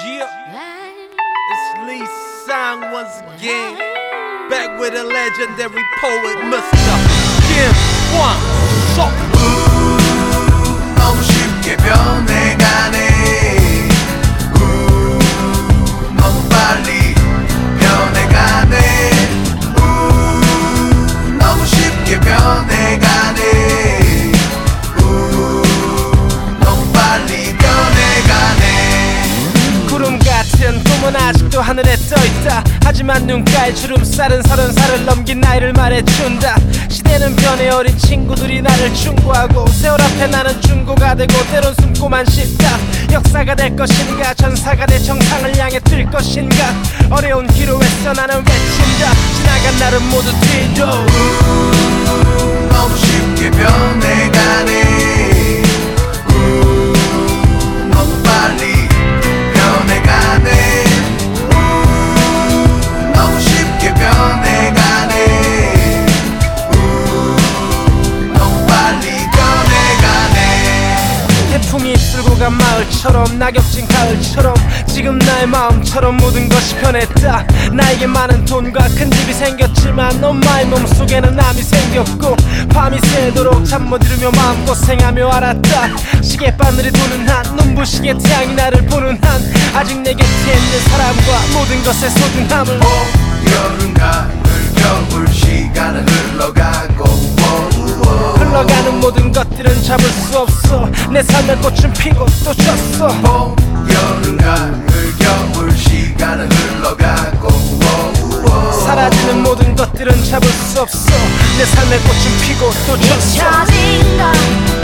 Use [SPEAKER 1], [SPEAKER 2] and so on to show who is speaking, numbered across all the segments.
[SPEAKER 1] Yeah, it's Lee Sang once again. Back with a legendary poet, Mr. Kim Wan Sok.
[SPEAKER 2] 너무 쉽게 변해
[SPEAKER 3] 하늘에 떠있다. 하지만 눈가에 주름살은 서른 살을 넘긴 나이를 말해준다. 시대는 변해 어린 친구들이 나를 충고하고 세월 앞에 나는 중고가 되고 때론 숨고만 싶다. 역사가 될 것인가? 전사가 될 정상을 향해 뛸 것인가? 어려운 기로 애써 나는 외친다. 지나간 날은 모두 뒤로.
[SPEAKER 2] 너무 쉽게 변해가네
[SPEAKER 3] 간 마을처럼 낙엽진 가을처럼 지금 나의 마음처럼 모든 것이 변했다. 나에게 많은 돈과 큰 집이 생겼지만 엄마의 몸속에는 암이 생겼고 밤이 새도록 잠 못 이루며 마음고생하며 알았다. 시계 바늘이 도는 한 눈부시게 태양이 나를 보는 한 아직 내 곁에 있는 사람과 모든 것의 소중함을.
[SPEAKER 2] 봄, 여름, 가을, 겨울 시간은 흘러가
[SPEAKER 3] 수 없어. 내 삶의 꽃은 피고 또 졌어.
[SPEAKER 2] 봄, 여름, 가을, 겨울 시간은 흘러가고 워,
[SPEAKER 3] 사라지는 모든 것들은 잡을 수 없어. 내 삶의 꽃은 피고 또 졌어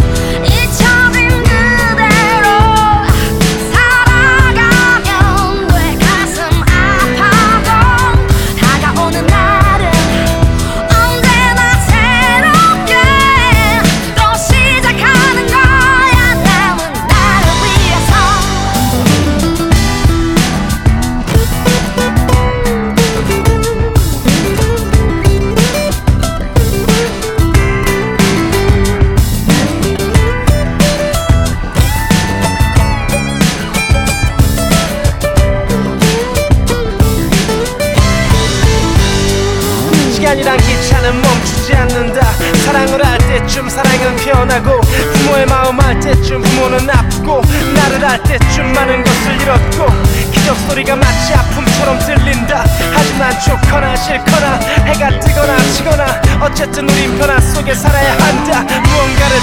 [SPEAKER 3] 시간이란 기차는 멈추지 않는다. 사랑을 할 때쯤 사랑은 변하고 부모의 마음 알 때쯤 부모는 아프고 나를 알 때쯤 많은 것을 잃었고 기적 소리가 마치 아픔처럼 들린다. 하지만 좋거나 싫거나 해가 뜨거나 지거나 어쨌든 우린 변화 속에 살아야 한다. 무언가를